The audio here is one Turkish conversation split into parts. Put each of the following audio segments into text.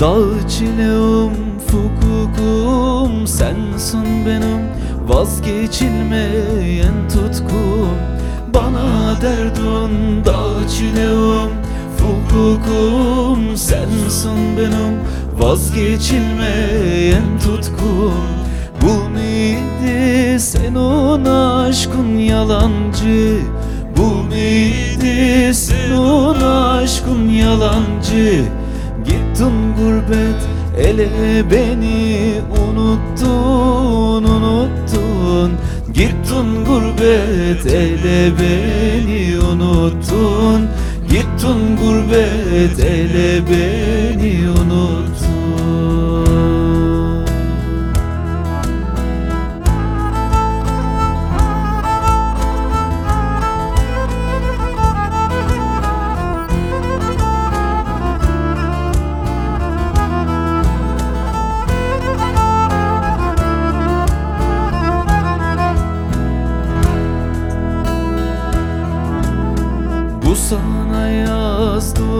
Dağ çileğim, fukukum Sensin benim. Vazgeçilmeyen tutkum. Bana derdun dağ çileğim, fukukum Sensin benim. Vazgeçilmeyen tutkum. Bu miydi senin aşkın yalancı? Bu miydi senin aşkın yalancı Gittin gurbet ele beni unuttun unuttun. Gittin gurbet ele beni unuttun. Gittin gurbet ele beni unuttun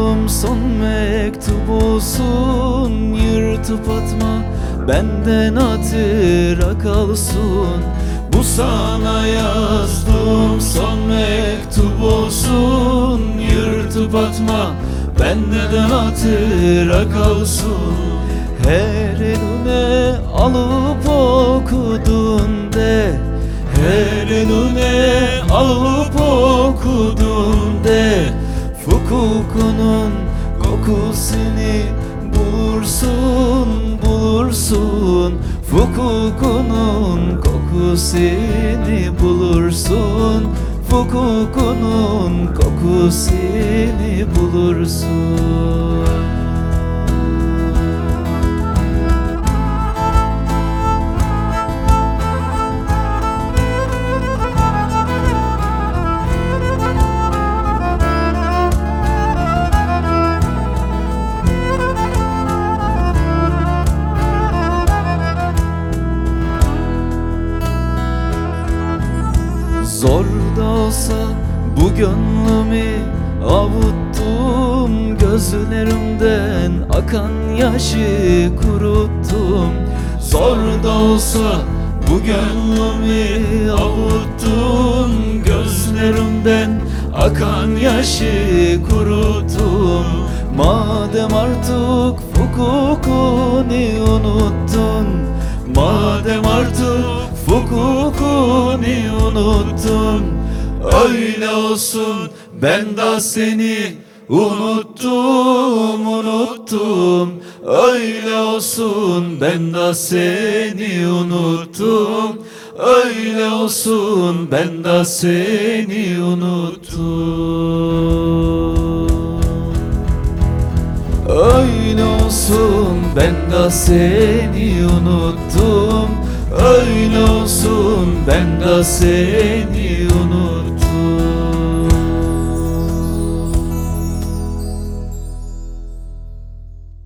yazdım son mektup olsun Yırtıp atma benden hatıra kalsın. Bu sana yazdım son mektup olsun Yırtıp atma benden hatıra kalsın. Her eline alıp okudun de her eline alıp Fukukunun kokusunu bulursun bulursun. Fukukunun kokusunu bulursun. Fukukunun kokusunu bulursun Zor da olsa bu gönlümü avuttum. Gözlerimden akan yaşı kuruttum. Zor da olsa bu gönlümü avuttum. Gözlerimden akan yaşı kuruttum. Madem artık hukukunu unuttun Madem artık hukukunu unuttun Öyle olsun ben de seni unuttum unuttum. Öyle olsun ben de seni unuttum. Öyle olsun ben de seni unuttum. Öyle olsun ben de seni unuttum Öyle olsun ben de seni